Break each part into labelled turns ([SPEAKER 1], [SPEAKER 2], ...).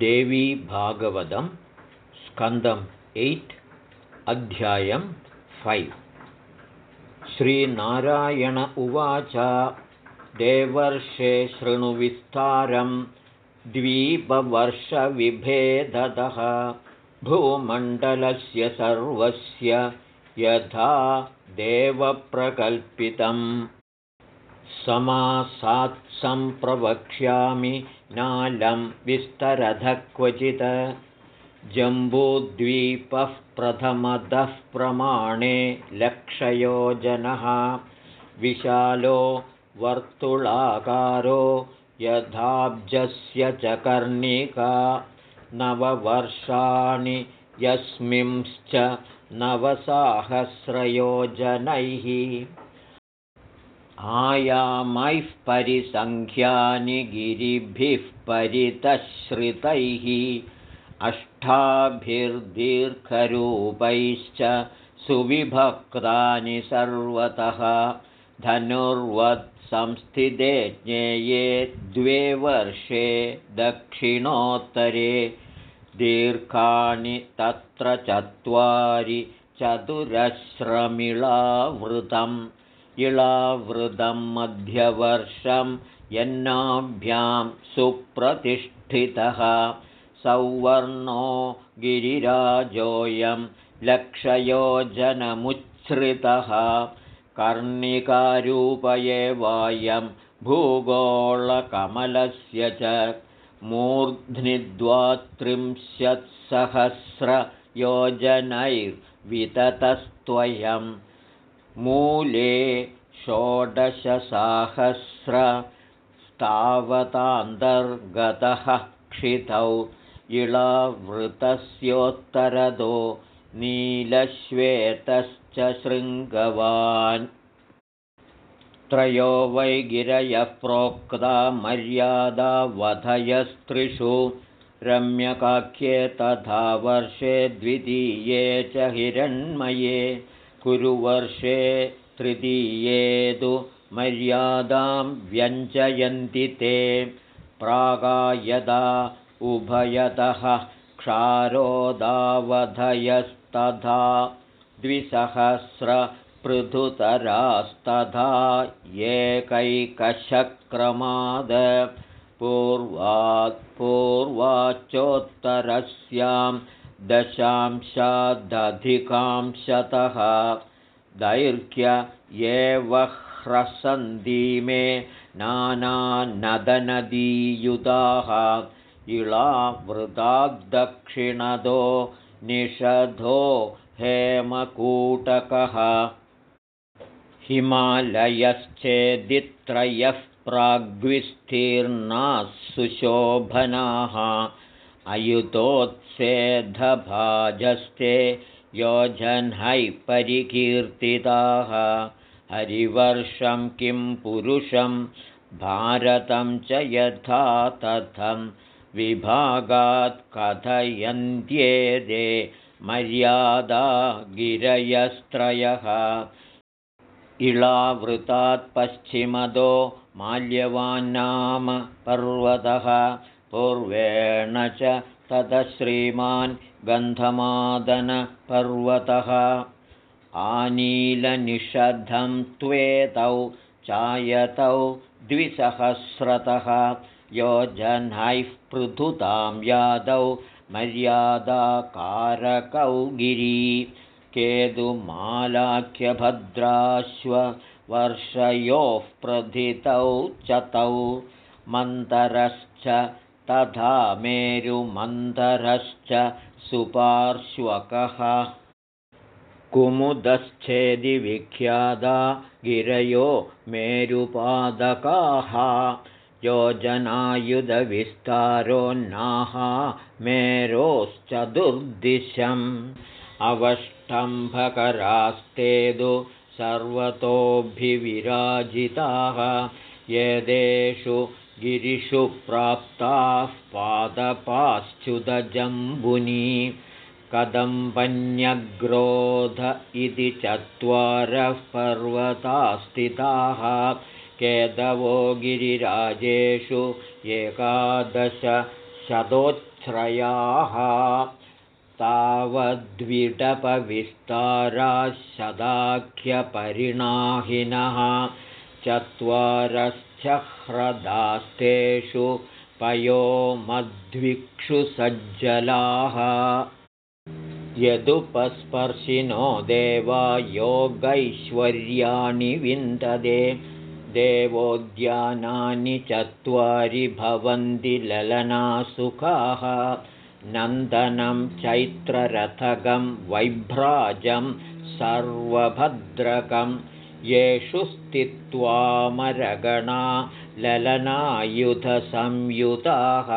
[SPEAKER 1] देवी भागवतं स्कन्दम् एय्ट् अध्यायं फैव्। श्रीनारायण उवाच देवर्षे शृणुविस्तारं द्वीपवर्षविभेदतः। भूमण्डलस्य सर्वस्य यथा देवप्रकल्पितम् समासात्सम्प्रवक्ष्यामि नालं विस्तरधः क्वचित् जम्बूद्वीपः प्रथमतः प्रमाणे लक्षयोजनः। विशालो वर्तुलाकारो यथाब्जस्य च कर्णिका। नववर्षाणि यस्मिंश्च नवसाहस्रयोजनैः आयामैः परिसङ्ख्यानि गिरिभिः परितश्रितैः अष्टाभिर्दीर्घरूपैश्च सुविभक्तानि सर्वतः धनुर्वत्संस्थिते ज्ञेये द्वे वर्षे दक्षिणोत्तरे दीर्घाणि तत्र चत्वारि चतुरश्रमिळावृतम् इळावृतं मध्यवर्षं यन्नाभ्यां सुप्रतिष्ठितः। सौवर्णो गिरिराजोऽयं लक्षयोजनमुच्छ्रितः। कर्णिकारूपये वायं भूगोळकमलस्य च मूर्ध्निद्वात्रिंशत्सहस्रयोजनैर्विततस्त्वयम् मूले षोडशसाहस्रस्तावतान्तर्गतः क्षितौ इळावृतस्योत्तरदो नीलश्वेतश्च शृङ्गवान्। त्रयो वै गिरयः प्रोक्ता मर्यादावधयस्त्रिषु रम्यकाख्ये तथा वर्षे द्वितीये च हिरण्मये कुरुवर्षे तृतीये तु मर्यादां व्यञ्जयन्ति ते। प्रागायदा उभयतः क्षारोदावधयस्तथा द्विसहस्रपृथुतरास्तथा एकैकशक्रमाद। पूर्वात् पूर्वाच्चोत्तरस्यां दशांशादधिकांशतः दैर्घ्य एव ह्रसन्ति नानानदनदीयुताः इळावृताद्दक्षिणदो निषधो हेमकूटकः। हिमालयश्चेदित्रयः प्राग्विस्तीर्णाः सुशोभनाः अयुतोत्सेधभाजस्ते योजनैः परिकीर्तिताः। हरिवर्षं किं पुरुषं भारतं च यथा तथं। विभागात् कथयन्त्येदे मर्यादा गिरयस्त्रयः। इळावृतात् पश्चिमदो माल्यवान्नाम पर्वतः पूर्वेण च ततश्रीमान् गन्धमादनपर्वतः। आनीलनिषधं त्वेतौ चायतौ द्विसहस्रतः। योजनैः पृथुतां यादौ मर्यादाकारकौ गिरी। केतुमालाख्यभद्राश्ववर्षयोः प्रथितौ च तौ मन्तरश्च तथा मेरुमन्थरश्च सुपार्श्वकः। कुमुदश्चेदि विख्याता गिरयो मेरुपादकाः। योजनायुधविस्तारोन्नाः मेरोश्चतुर्दिशम्। अवष्टम्भकरास्तेदु सर्वतोऽभिविराजिताः। यदेषु गिरिषु प्राप्ताः पादपाश्च्युतजम्बुनी कदम्बन्यग्रोध इति चत्वारः पर्वतास्थिताः केदवो गिरिराजेषु एकादश शतोच्छ्रयाः तावद्विडपविस्ताराः शदाख्यपरिणाहिनः चत्वारश्चह्रदास्तेषु पयो मध्विक्षुसज्जलाः यदुपस्पर्शिनो देवा योगैश्वर्याणि विन्ददे देवोद्यानानि चत्वारि भवन्ति ललनासुखाः। नन्दनं चैत्ररथकं वैभ्राजं सर्वभद्रकं येषु स्थित्वामरगणा ललनायुधसंयुताः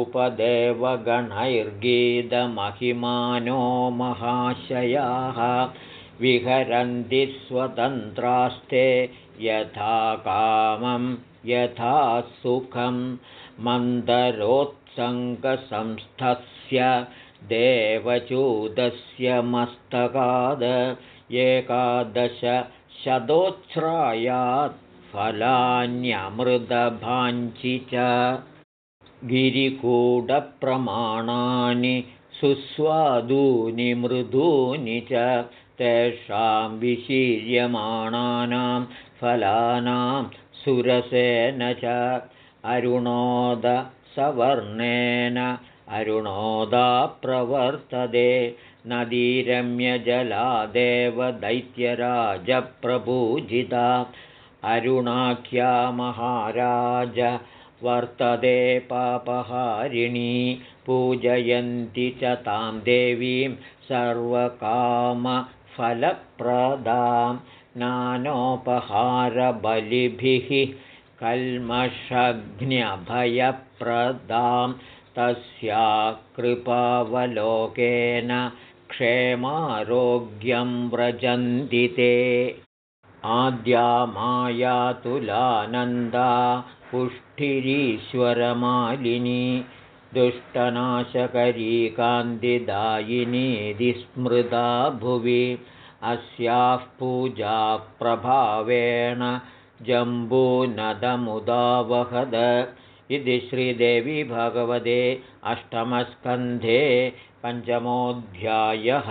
[SPEAKER 1] उपदेवगणैर्गीतमहिमानो महाशयाः विहरन्ति स्वतन्त्रास्ते यथा कामं यथा सुखं मन्दरोत्सङ्गसंस्थस्य देवचूदस्य मस्तकाद एकादशशतोच्छ्रायात् फलान्यमृदभाञ्चि च गिरिकूटप्रमाणानि सुस्वादूनि मृदूनि च तेषां विशीर्यमाणानां फलानां सुरसेन च अरुणोदसवर्णेन अरुणोदा प्रवर्तते नदीरम्यजलादेव दैत्यराजप्रपूजिता अरुणाख्या महाराज वर्तते पापहारिणी पूजयन्ति च तां देवीं सर्वकामफलप्रदां। नानोपहारबलिभिः कल्मषघ्न्यभयप्रदां तस्या कृपावलोकेन क्षेमारोग्यं व्रजन्ति ते आद्या मायातुलानन्दा पुष्टिरीश्वरमालिनी दुष्टनाशकरी कान्तिदायिनीति स्मृता भुवि अस्याः पूजाप्रभावेण जम्बूनदमुदावहद इति श्रीदेवी भगवते अष्टमस्कन्धे पञ्चमोऽध्यायः